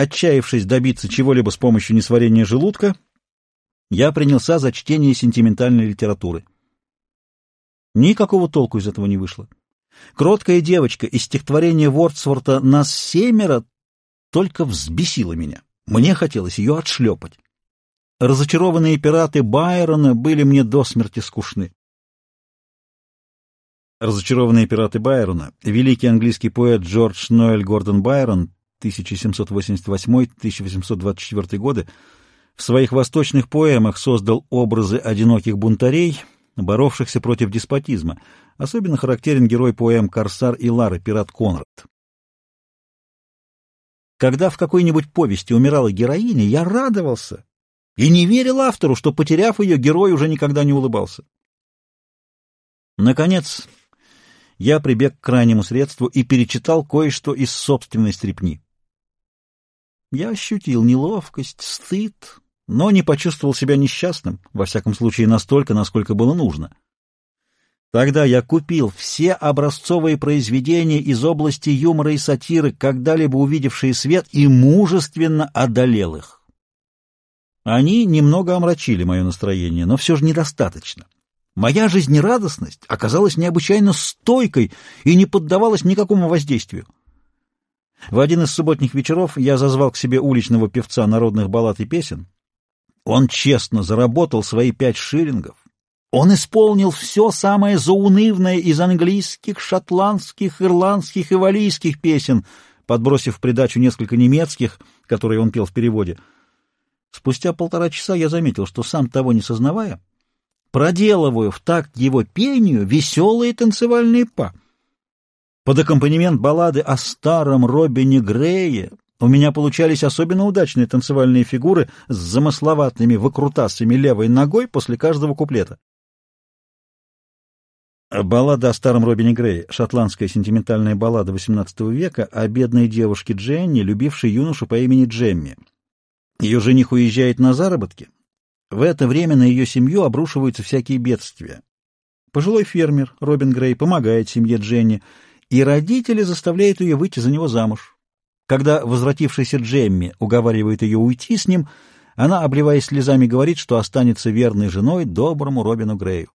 Отчаявшись добиться чего-либо с помощью несварения желудка, я принялся за чтение сентиментальной литературы. Никакого толку из этого не вышло. Кроткая девочка из стихотворения Вордсворта «Нас семеро» только взбесила меня. Мне хотелось ее отшлепать. Разочарованные пираты Байрона были мне до смерти скучны. Разочарованные пираты Байрона, великий английский поэт Джордж Ноэль Гордон Байрон, 1788-1824 годы, в своих восточных поэмах создал образы одиноких бунтарей, боровшихся против деспотизма. Особенно характерен герой поэм «Корсар и Лара» пират Конрад. Когда в какой-нибудь повести умирала героиня, я радовался и не верил автору, что, потеряв ее, герой уже никогда не улыбался. Наконец, я прибег к крайнему средству и перечитал кое-что из собственной стрепни. Я ощутил неловкость, стыд, но не почувствовал себя несчастным, во всяком случае настолько, насколько было нужно. Тогда я купил все образцовые произведения из области юмора и сатиры, когда-либо увидевшие свет, и мужественно одолел их. Они немного омрачили мое настроение, но все же недостаточно. Моя жизнерадостность оказалась необычайно стойкой и не поддавалась никакому воздействию. В один из субботних вечеров я зазвал к себе уличного певца народных баллад и песен. Он честно заработал свои пять шиллингов, он исполнил все самое заунывное из английских, шотландских, ирландских и валийских песен, подбросив в придачу несколько немецких, которые он пел в переводе. Спустя полтора часа я заметил, что сам того не сознавая, проделываю в такт его пению веселые танцевальные па. Под аккомпанемент баллады о старом Робине Грее у меня получались особенно удачные танцевальные фигуры с замысловатыми выкрутасами левой ногой после каждого куплета. Баллада о старом Робине Грее, шотландская сентиментальная баллада XVIII века о бедной девушке Дженни, любившей юношу по имени Джемми. Ее жених уезжает на заработки. В это время на ее семью обрушиваются всякие бедствия. Пожилой фермер Робин Грей помогает семье Дженни, и родители заставляют ее выйти за него замуж. Когда возвратившийся Джемми уговаривает ее уйти с ним, она, обливаясь слезами, говорит, что останется верной женой доброму Робину Грею.